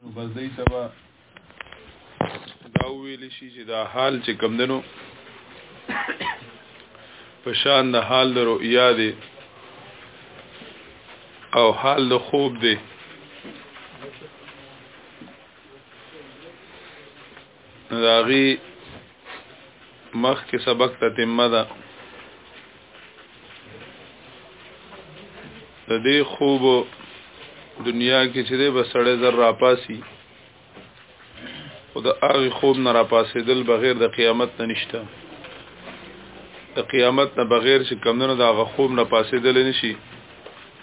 نو بس دې تبا دا ویل شي چې دا حال چې کم دنو په شان د حال د رؤیا دی او حال د خوب دی نو د هغې مخکې سبق تتمه ده د دې خوب دنیا کې چې دی به سړی زر راپاسي خو د هغې خوب نه راپاسېدل بغیر د قیامت نه نشته د قیامت نه بغیر چې کمدنو د هغه خوب نه پاسېدل نشي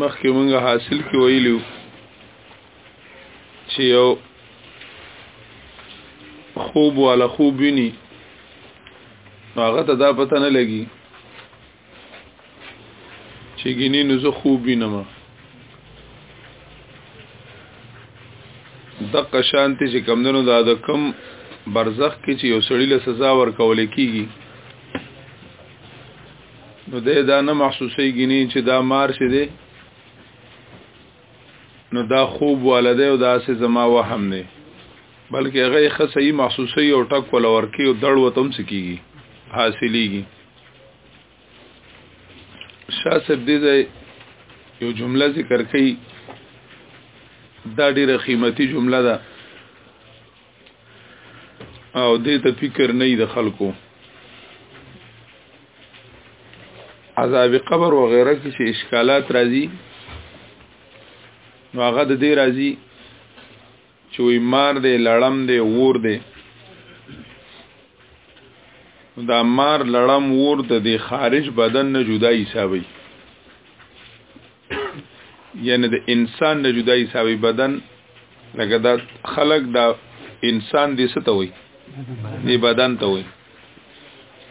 مخکې مونږ حاصل کې ویلو چې یو خوب والا خوب ویني هغه ته دا پته نه لګي چې ګینې نو زه خوب وینم د قشانتی چې کمدنو دا د کم برزخ کې چې یو سړی له سزا ورکول کیږي نو ده دا نه محسوسي ګني چې دا مار چې دی نو دا خوب والده او دا سه زما وهم نه بلکې هغه ښه صحیح محسوسي او ټک ول ورکی او دړ وتم سکیږي حاصلېږي شاه صاحب دې یو جمله ذکر کړي دا ډیره قیمتي جمله ده او دې ته فکر نه د خلکو عذاب قبر و غیره کې چې اشکالات راځي نو هغه د دې راځي چې وي مار دی لړم دی ور دی دا مار لړم ور د خارج بدن نه جدا حسابي یعنی د انسان نه جدا حسابي بدن لکه دا خلق دا انسان دې ستو وي دې بدن ته وي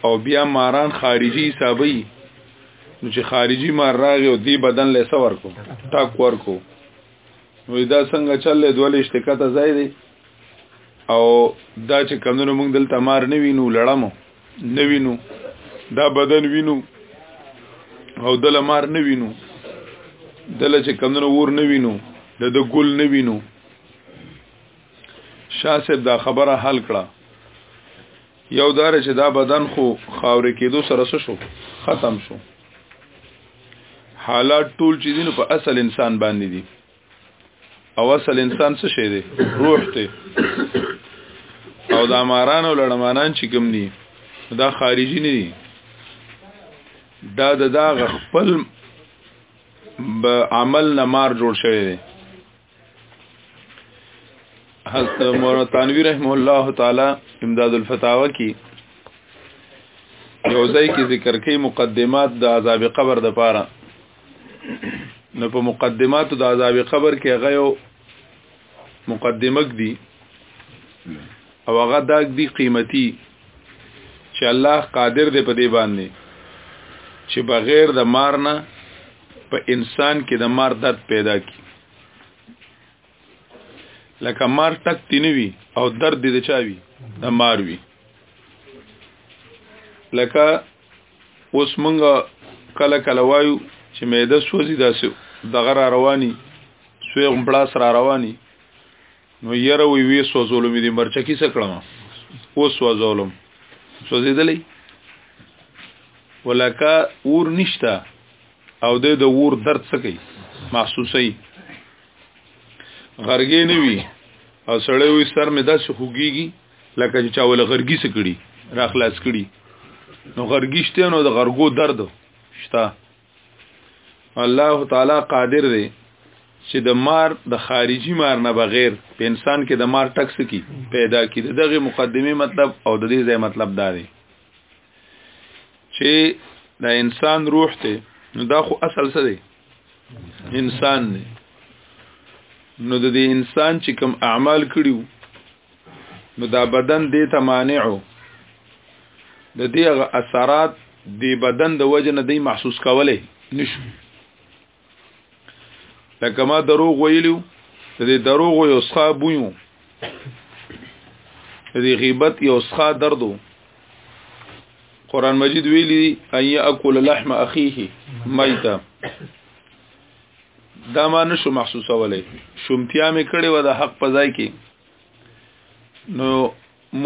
او بیا ماران خارجي حسابي نو چې خارجي مار راغی او دې بدن له سور کو ټاک ورکو نو دا څنګه چلې دولې اشتکاته ځای دی او دا چې کمونو موږ دلته مار نه وینو لړمو نه وینو دا بدن وینو او دل مار نه وینو دل چې کمونو ور نه وینو د د ګل نه وینو شاسب دا خبره حل کړه یو دار چې دا بدن خو خاورې کېدو سره شو ختم شو حالات ټول چې دین په اصل انسان باندې دي او اصل انسان څه شی دی روح ته او د اماران او لړمانان چې کوم دي دا خارجي نه دي دا د دا خپل به عمل نه مار جوړ شوی دی حضرت مولانا تنویر رحم الله تعالی امداد الفتاوا کی یو ځای کې ذکر کوي مقدمات د عذاب قبر د پاره نو په مقدماتو د عذاب قبر کې هغه یو مقدمک دی او هغه داګ دی قیمتي چې الله قادر دی په دې باندې چې بغیر د مار نه په انسان کې د مار درد پیدا کی لکه مار ټک تینوي او درد دې چاوي د مار وي لکه اوس مونږه کله کله وایو چې معده سوځي داسې دغه را رواني سوی غمپلاس را رواني نو یره وی وی سوځولو مې دې مرچکی څه کړم او سوځولم سوځېدلې ولکه اور نشتا او د د اور درد څه کوي محسوسي غرګې نه وي او سړی وي سر مې داسې خوګيږي لکه چې چاوله غرګی سکړي را خلاص کړي نو غرګشته نو د غرګو درد شتا الله تعالی قادر دی چې د مار د خارجي مار نه بغیر په انسان کې د مار ټکس کی پیدا کی دغه مقدمه مطلب او د دې ځای مطلب دا دی چې د انسان روح ته نو دا خو اصل څه دی انسان دی نو د دې انسان چې کوم اعمال کړیو نو دا بدن دې ته مانعو د دې هغه اثرات د بدن د وجه نه دی محسوس کولای نشو لکه ما دروغ ویلو د دې دروغ یو څه بویو د دې غیبت یو څه دردو قران مجید ویلی ان یاکل لحم اخیه میتا دا ما نشو محسوسولای شومتیا مې کړې و د حق په ځای کې نو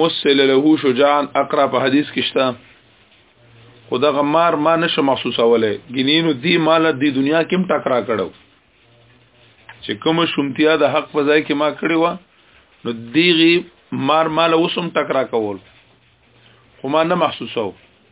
مسل له شجاعن اقرا په حدیث کې شته خدغه مار ما نشو محسوسولای ګینینو دی مال د دنیا کې هم ټکرا کړو چې کوم شومتیا د حق په ځای کې ما کړې و نو دیغي مار مال وسم ټکرا کول خو ما نه محسوسو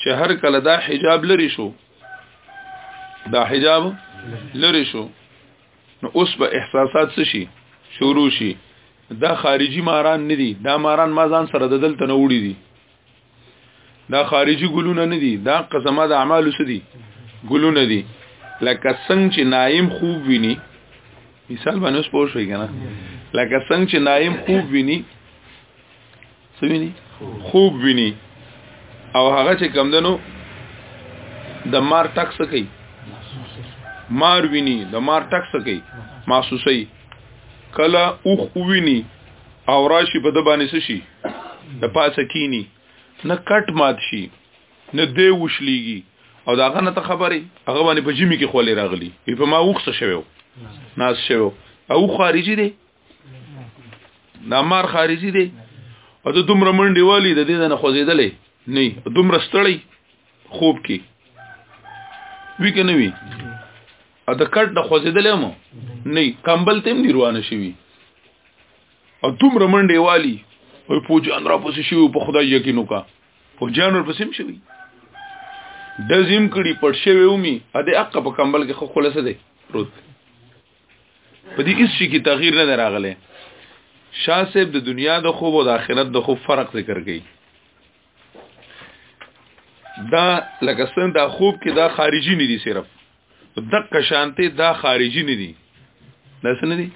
چې هر کله دا حجاب لري شو دا حجاب لري شو نو اوس به احساسات څه شي شروع شي دا خارجي ماران نه دي دا ماران ما ځان سره د دلته نه وړي دي دا خارجي ګلونه نه دي دا قسمه د اعمالو څه دي ګلونه دي لکه څنګه چې نایم خوب ویني مثال باندې اوس پوه شئ کنه لکه څنګه چې نایم خوب ویني سویني خوب ویني او هغه چې کم دنو د مار ټک سکی مار ویني د مار ټک سکی محسوسي کله اوخ ویني او راشي په د باندې شي د پاسه کینی نه کټ مات شي نه دی وشليږي او داغه نه ته خبري هغه باندې په جمی کې خولې راغلي په ما وخصه شوو ناس شوو او خارجي دی دا مار خارجي دی او د دومره منډي والی د دې نه خوځیدلې نه دومره ستړی خوب کې وی کنه وی ا د کټ د خوځیدلې مو نه کمبل تیم دی روانه شي او دومره منډي والی او پوجان را پسې شي په خدای یقین وکا پوجان ور پسې شي د زم کړي پټ شوی ومي ا د اقه په کمبل کې خو خلاصه دی پروت په دې هیڅ شي کې تغییر نه راغلی شاه صاحب د دنیا د خوب او د آخرت د خوب فرق ذکر کړي دا لکه څنګه دا خوب کې دا خارجي نه دي صرف دقه شانته دا خارجي نه دي دا څه نه دي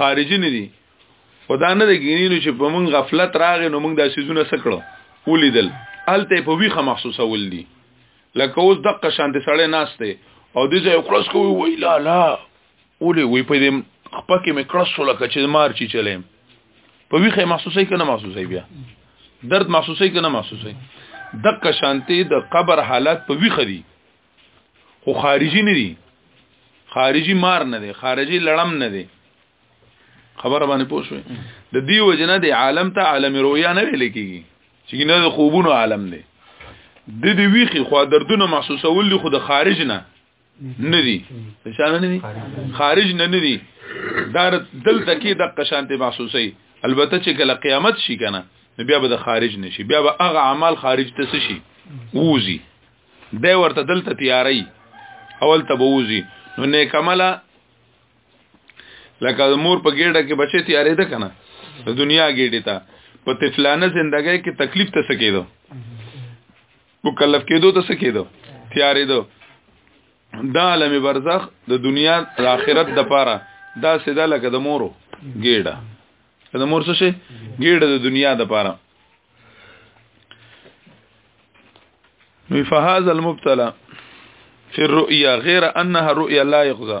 خارجي نه دي خدا نه دی ګینینو چې په مونږ غفلت راغې نو مونږ دا سيزونه سکړو ولیدل الته په ویخه محسوسه ول دي لکه اوس د قشان د سړې ناشته او د ځای کړس کوي وای لا لا ولې وای په دې خپل کې مې کړس ولا کچې مار چی چلې په ویخه محسوسې کنه محسوسې بیا درد محسوسې کنه محسوسې د قشانتي د قبر حالات په ویخه دي خو خارجي نه دي خارجي مار نه دي خارجي لړم نه دي خبره باندې پوه شوي د دې وجنه د عالم ته عالم رویا نه ویل کیږي چې نه د خوبونو عالم دی د دې ویخي خو دردونه محسوسول دي خو د خارج نه نه دي نشانه نه دي خارج نه نه دي دا دلته کې د قشانته محسوسي البته چې کله قیامت شي کنه بیا به د خارج نشي بیا به هغه عمل خارج ته شي ووزي دا ورته دلته تیاری اول ته بوزي نو نیک عمله لکه د مور په ګډه کې بچی تیارې ده کنه د دنیا ګډه ته په تفلانه زندګۍ کې تکلیف ته سکیدو مکلف کېدو ته سکیدو تیارې ده دا عالم برزخ د دنیا د آخرت د پاره دا سیده لکه د مورو ګیډه د مور څه شي ګیډه د دنیا د پاره نو فهذا المبتلى في الرؤيا غير انها رؤيا لا يقضى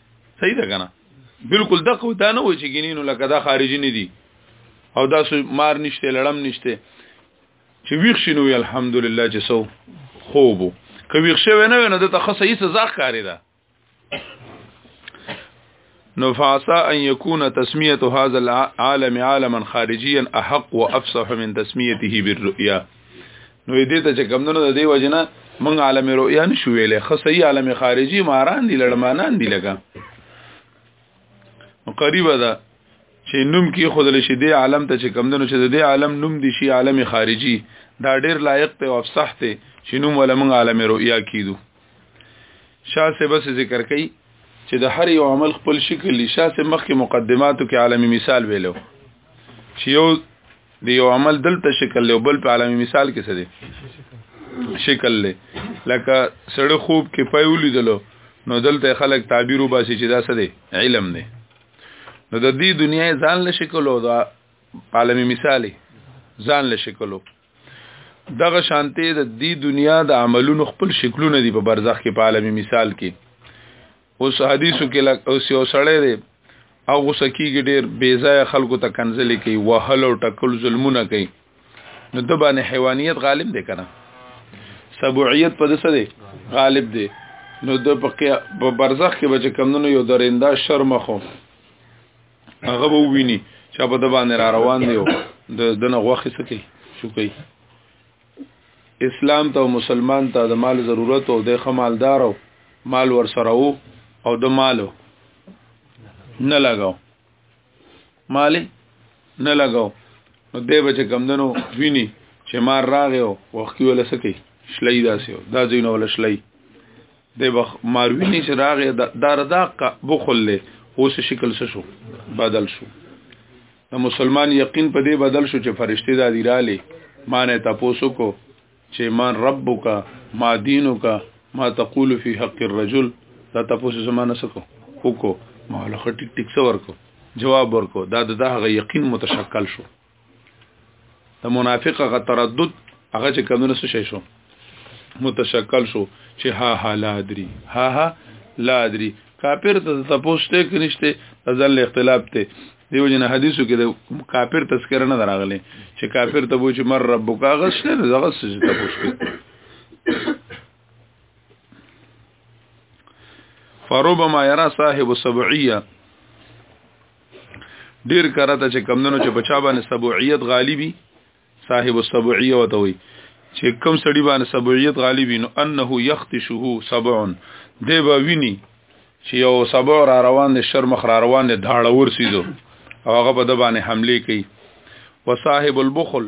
صحیح ده کنه بالکل دغه دا نه و چې ګینینو لکه دا خارجي نه دي او دا مار نشته لړم نشته چې ویښ شنو الحمدلله چې سو خوبو که ویښ شوی نه ونه د تخصص هیڅ ځخ کاری ده نو فعسا ان يكون تسميه هذا العالم عالما خارجيا احق وافصح من تسميته بالرؤيا نو دې ته چې کمندونو د دې وجنه مونږ عالم رؤیا نشو ویلې خو صحیح عالم خارجي ماران دي لړمانان دي لګا قریبه ده چې نوم کې خودل شي دې عالم ته چې کمندونو چې دې عالم نوم دي شي عالم خارجي دا ډیر لایق ته او افصح ته چې نوم ولا مونږ عالم رؤیا کیدو شاه سه بس ذکر کوي چې د هر یو عمل خپل شکل لشاه سه مخکې مقدماتو کې عالمي مثال ویلو چې یو دی یو عمل دلته شکل له بل په عالمي مثال کې څه دی شکل له لکه سړی خوب کې پيولې دلو نو دلته خلک تعبیر وباسي چې دا څه دی علم دی نو د دې دنیا ځان له شکل او دا عالمي مثال ځان له شکل او دغه شانته د دې دنیا د عملونو خپل شکلونه دي په برزخ کې په عالمي مثال کې اوس حدیثو کې لک اوس یو سړی دی او غوسه کیږي ډیر بی ځای خلکو ته کنځلې کوي وهل او ټکل ظلمونه کوي نو د باندې حیوانیت غالب دی کنه سبوعیت په دسه دی غالب دی نو د په برزخ کې بچ کمونو یو درنده شرم خو هغه وویني چې په د باندې را روان دی د دنه غوخه سکی شو کوي اسلام ته او مسلمان ته د مال ضرورت او د خمالدار او مال ور سره وو او د مالو نه لګاو مال نه لګاو نو دی به چې کمدنو ویني چې مار راغی او وخت ولا سکی شلې داسې دا ځینو ولا شلې د وخت ماروینی چې راغی دا ردا بخل له اوس شکل څه شو بدل شو د مسلمان یقین په دې بدل شو چې فرشته دا دی رااله مانه تاسو کو چې مان ربک ما دینک ما تقول فی حق الرجل دا تاسو زمانه سکو وکو ما له ټیک ټیک څور کو جواب ورکو دا د هغه یقین متشکل شو د منافق غ تردد هغه چې کمونه څه شي شو متشکل شو چې ها ها لا ادري ها ها لا ادري کافر ته تپوسته کې نشته ځل اختلاف ته دیو جن حدیثو کې د کافر تذکر نه دراغله چې کافر ته وو چې مر ربک هغه څه نه دغه څه چې تپوسته فربما يرى صاحب السبعيه ډیر کرته چې کمندونو چې بچا باندې سبوعیت غالبي صاحب السبوعیه وته وي چې کم سړي باندې سبوعیت غالبي نو انه یختشه سبع دی به ویني چې یو سبع را روان دي شر مخ را روان دي داړه ورسیدو او هغه په د باندې حمله کوي وصاحب البخل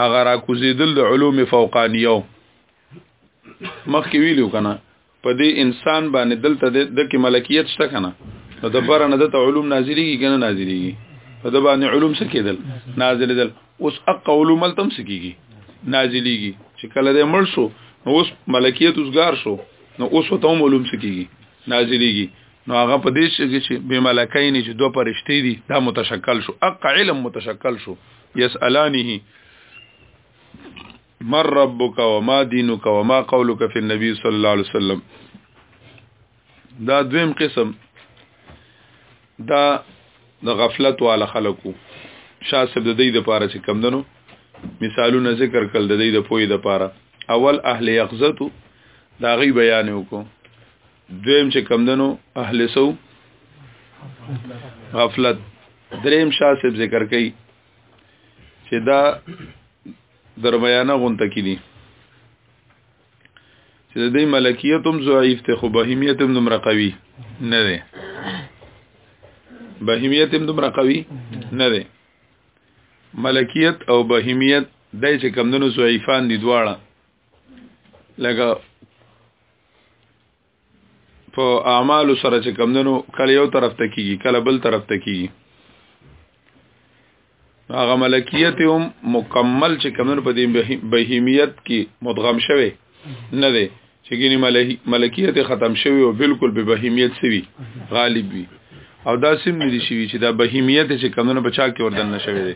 هغه را کوزیدل د علوم فوقانیو مخکې ویلو کنه په دې انسان باندې دلته د کې ملکیت شته کنه نو د بره نه د علوم نازلېږي کنه نازلېږي په د باندې علوم څه کېدل نازلېدل اوس اق علوم تم څه کېږي نازلېږي چې کله دې مړ شو نو اوس ملکیت اوسګار شو نو اوس ته هم علوم څه کېږي نازلېږي نو هغه په دې چې چې به ملکاین چې دوه پرشتي دي دا متشکل شو اق علم متشکل شو يسألانه من ربك وما دينك وما قولك في النبي صلى الله عليه وسلم دا دویم قسم دا د غفلت والا خلکو شاسب د دې د پاره چې کم دنو مثالونه ذکر کړل د دې د پوی د پاره اول اهل یقظتو دا غي بیان وکړو دویم چې کمدنو اهل سو غفلت دریم شاسب ذکر کوي چې دا درمیانه غونته کې دي چې د دې ملکیت هم ضعیف ته خو بهیمیت هم دومره قوي نه ده بهیمیت هم دومره قوي نه ده ملکیت او بهیمیت دای چې کمندونو ضعیفان دي دواړه لکه په اعمال سره چې کمندنو کله یو طرف ته کیږي کله بل طرف ته کیږي هغه ملکیت هم مکمل چې کمندنو په دې بهیمیت کې مدغم شوه نه دی چې ګینه ملکیت ختم شوی او بالکل به بهیمیت سوي غالب وي او دا سم ندي شوی چې دا بهیمیت چې کمونه بچا کې وردن نشوي دي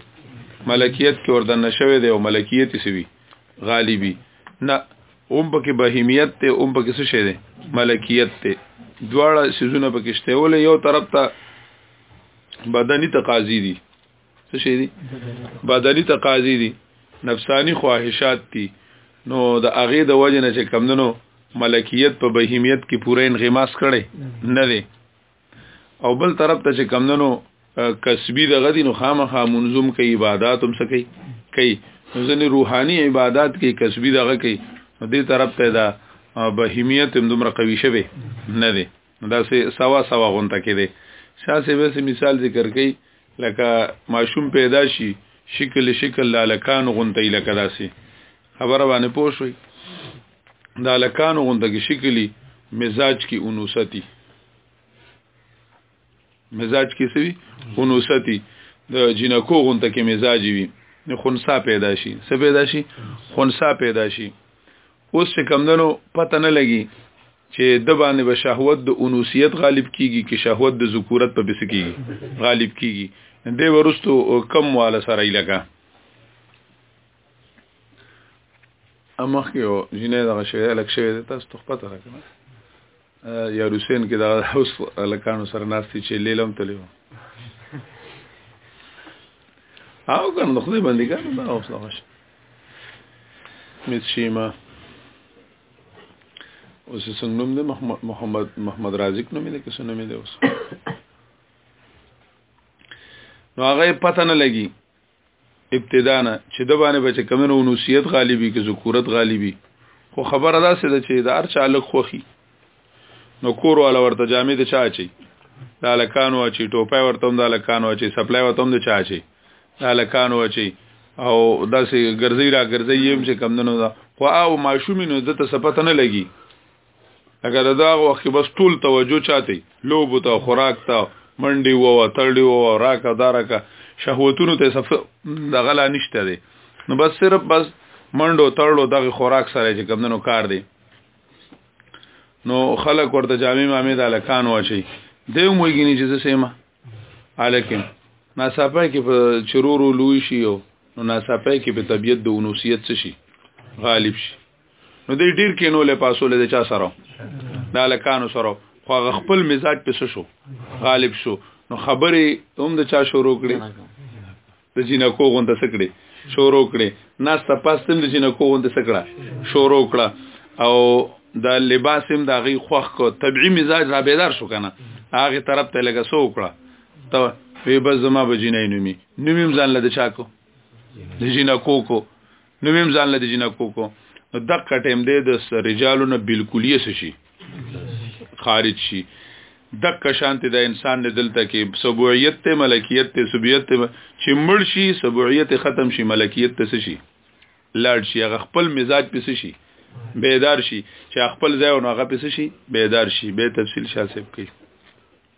ملکیت کې وردن نشوي دي او ملکیت سوي غالبي نه اوم پکې بهیمیت ته اوم پکې څه شه ده ملکیت ته دواړه سيزونه پکې شته ول یو طرف ته بدني تقاضي دي څه شي دي بدني تقاضي دي نفسانی خواهشات دي نو د اغه د وجه نه چې کمندنو ملکیت په بهیمیت کې پوره انغماس کړي نه دي او بل طرف ته چې کمندنو کسبی د غدي نو خامخا منظم کوي عبادت هم سکی کوي ځنې روحاني عبادت کې کسبی دغه کوي دې طرف ته دا بهیمیت هم دومره قوي شوی نه دی دا سه سوا سوا غونته کې دی شاسه به مثال ذکر کوي لکه ماشوم پیدا شي شکل شکل لالکان غونته لکه داسي خبره باندې پوښوي دا لکان غونته کې شکلی مزاج کې انوستی مزاج کې سوي خنوستی د جنکو غونته کې مزاج وي نو خنسا پیدا شي څه پیدا شي خنسا پیدا شي اوس چې کمندنو پته نه لګي چې د باندې به شهوت د انوسیت غالب کیږي کې شهوت د ذکورت په بس کیږي غالب کیږي د ورستو کم والا سره لګا امخ یو جنې دغه شی الک شی تاسو ته پته راکنه یا روسین کې دا اوس لکانو سره ناشتي چې لیلم تلو او کنه خدای باندې کنه دا اوس لاش مس شیما اوس څنګه نوم دی محمد محمد محمد رازق نوم دی که څه نوم دی اوس نو هغه پته نه لګي ابتدانه چې د باندې بچ کمنو ونوسیت غالبي که ذکورت غالبي خو خبره دا سه ده چې د هر چا لک خوخي نو کور والا ورته جامې د چا چي د الکانو چي ټوپه ورته هم د الکانو چي سپلای ورته هم د چا چي د الکانو چي او داسې ګرځي را ګرځي يم چې کم دنو دا خو او ماشومینو د ته سپته نه لګي لکه دا دغه وخت کې بس ټول توجه چاته لوب ته خوراک ته منډي وو تړډي وو راکا دارکا شهوتونو ته صف دغه لا نشته دي نو بس صرف بس منډو تړلو دغه خوراک سره چې کمندونو کار دی نو خلک ورته جامع مامې د الکان واچي دیو موګینی چې سیمه الکه ناصافه کې په چرورو لوی شي او نو ناصافه کې په طبيعت د انوسیت څه شي غالب شي نو دې ډیر کې نو له پاسو له چا سره دا لکانو سره خو خپل مزاج پس شو غالب شو نو خبرې هم د چا شروع کړې د جنکو غونډه سکړې شروع کړې ناس ته پاستم د جنکو غونډه سکړه شروع کړه او دا لباس هم د غي خوخ کو طبيعي مزاج را بیدار شو کنه هغه طرف ته لګه سو کړه ته وی بس زما بجینې نومي نومیم ځان لده چا کو د جنکو کو نو مم ځان لدی جنا کوکو نو دقه ټیم دی د رجالو نه بالکلیه شي خارج شي دقه شانته د انسان د دلته کې سبوعیت ته ملکیت ته سبیت ته چې مړ شي سبوعیت ختم شي ملکیت ته شي لاړ شي هغه خپل مزاج پس شي بیدار شي چې خپل ځای او هغه پس شي بیدار شي به تفصیل شاسب کوي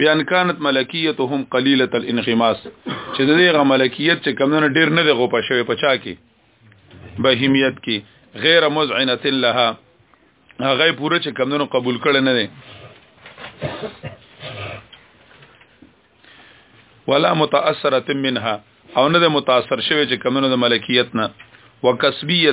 بیان كانت ملکیتهم قلیله الانغماس چې دغه ملکیت چې کمونه ډیر نه دی غوپه شوی پچا کې بهیمیت کې غیر مزعنه لها هغه پوره چې کمونه قبول کړي نه دي ولا متاثره منها او نه متاثر شوی چې کمونه د ملکیت نه وکسبیه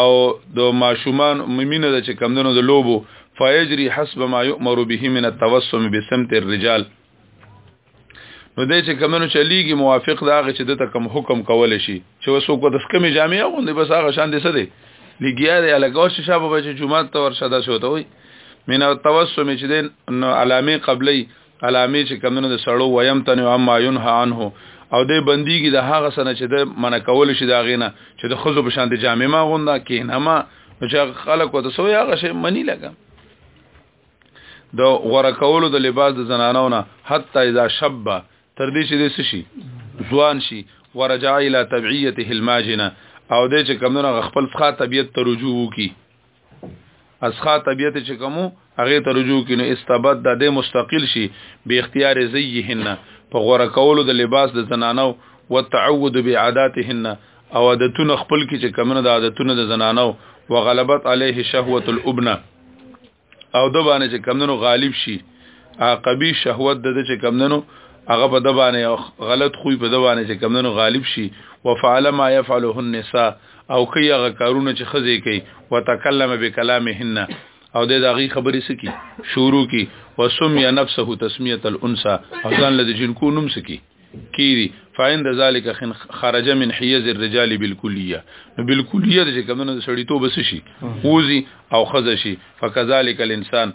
او د ماشومان ممینه د چې کمندونو د لوبو فیجری حسب ما یؤمر به من التوسم بسمت الرجال نو دې چې کمنو چلیږي موافق دا غ چې د تکم حکم کول شي چې وسو کو د سکمې جامع غوندې بس هغه شان دې څه دی لګیا دی الګو چې شابه بچ جمعه ته ورشه دا شو ته وي من التوسم چې دین نو علامه قبلی کلامي چې کمنو د سړو ويم تنه او ما ينها عنه او د بنديږي د هغه سنه چې د من کول شي دا غینه چې د خزو په شان د جامع ما غوندا کینه ما چې خلک وته سو هغه شی منی لګا د غره کولو د لباس د زنانو نه حتی اذا شب تر دې چې د شي ځوان شي ورجع الى طبيعته الماجنه او د چې کمنو خپل ښه طبيعت ته رجوع وکي اسخا طبیعت چې کومو هغه ته رجوع کینو استبد د دې مستقل شي به اختیار زیهن په غوړه کولو د لباس د زنانو او تعود به عادتهن او عادتونه خپل کې چې کمنه د عادتونه د زنانو او غلبت علیه شهوت الابنه او د باندې چې کمنو غالب شي عقبی شهوت د چې کمنو هغه په د باندې غلط خوې په د باندې چې کمنو غالب شي وفعل ما يفعله النساء او کوي هغه کارونه چې خزه کوي وتکلم بکلامهن او د دغه خبرې سکی شروع کی وسمي نفسه تسميه الانثى او ځان له جنکو نوم سکی کیری فاین د ذالک خن خرج من حیز الرجال بالکلیه نو بالکلیه چې کمنو د سړی توبه شي اوزی او خزه شي فکذالک الانسان